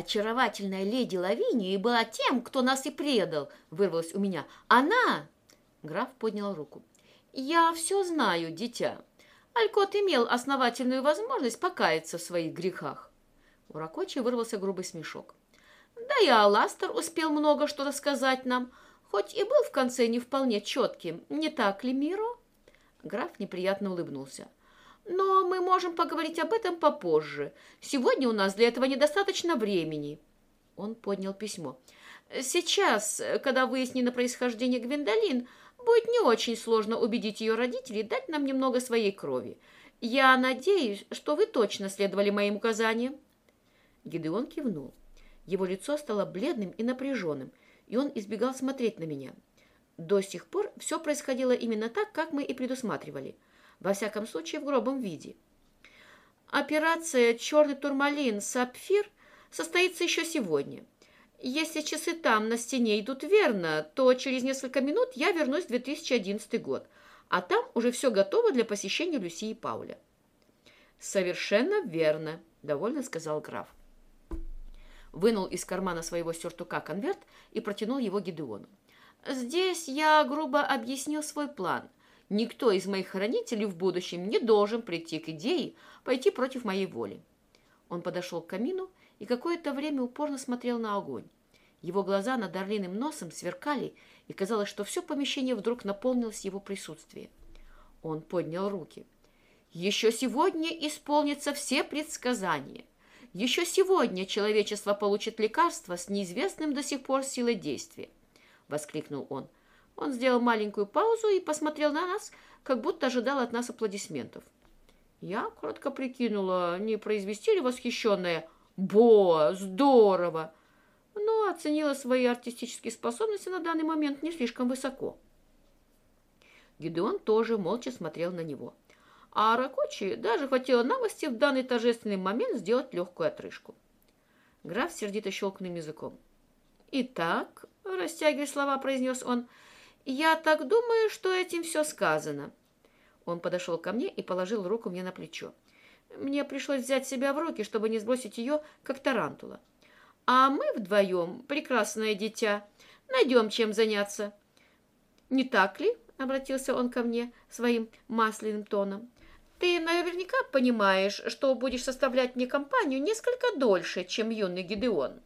Очаровательная леди Лавиния была тем, кто нас и предал, вырвалось у меня. Она... Граф поднял руку. Я все знаю, дитя. Алькот имел основательную возможность покаяться в своих грехах. У Ракочи вырвался грубый смешок. Да и Аластер успел много что рассказать нам, хоть и был в конце не вполне четким. Не так ли, Миро? Граф неприятно улыбнулся. Но мы можем поговорить об этом попозже. Сегодня у нас для этого недостаточно времени. Он поднял письмо. Сейчас, когда выяснено происхождение Гвиндолин, будет не очень сложно убедить ее родителей дать нам немного своей крови. Я надеюсь, что вы точно следовали моим указаниям. Гидеон кивнул. Его лицо стало бледным и напряженным, и он избегал смотреть на меня. До сих пор все происходило именно так, как мы и предусматривали – во всяком случае в грубом виде. Операция «Черный турмалин. Сапфир» состоится еще сегодня. Если часы там на стене идут верно, то через несколько минут я вернусь в 2011 год, а там уже все готово для посещения Люси и Пауля. «Совершенно верно», — довольно сказал граф. Вынул из кармана своего сюртука конверт и протянул его Гидеону. «Здесь я грубо объяснил свой план — Никто из моих хранителей в будущем не должен прийти к идее пойти против моей воли. Он подошел к камину и какое-то время упорно смотрел на огонь. Его глаза над орлиным носом сверкали, и казалось, что все помещение вдруг наполнилось его присутствием. Он поднял руки. «Еще сегодня исполнятся все предсказания. Еще сегодня человечество получит лекарство с неизвестным до сих пор силой действия!» — воскликнул он. — он сделал маленькую паузу и посмотрел на нас, как будто ожидал от нас аплодисментов. Я коротко прикинула, не произвести ли восхищенное «Бо! Здорово!», но оценила свои артистические способности на данный момент не слишком высоко. Гидеон тоже молча смотрел на него. А Ракочи даже хватило новости в данный торжественный момент сделать легкую отрыжку. Граф сердито щелкнул языком. «Итак», — растягивая слова, произнес он, — «Я так думаю, что этим все сказано». Он подошел ко мне и положил руку мне на плечо. Мне пришлось взять себя в руки, чтобы не сбросить ее, как тарантула. «А мы вдвоем, прекрасное дитя, найдем чем заняться». «Не так ли?» — обратился он ко мне своим масляным тоном. «Ты наверняка понимаешь, что будешь составлять мне компанию несколько дольше, чем юный Гидеон».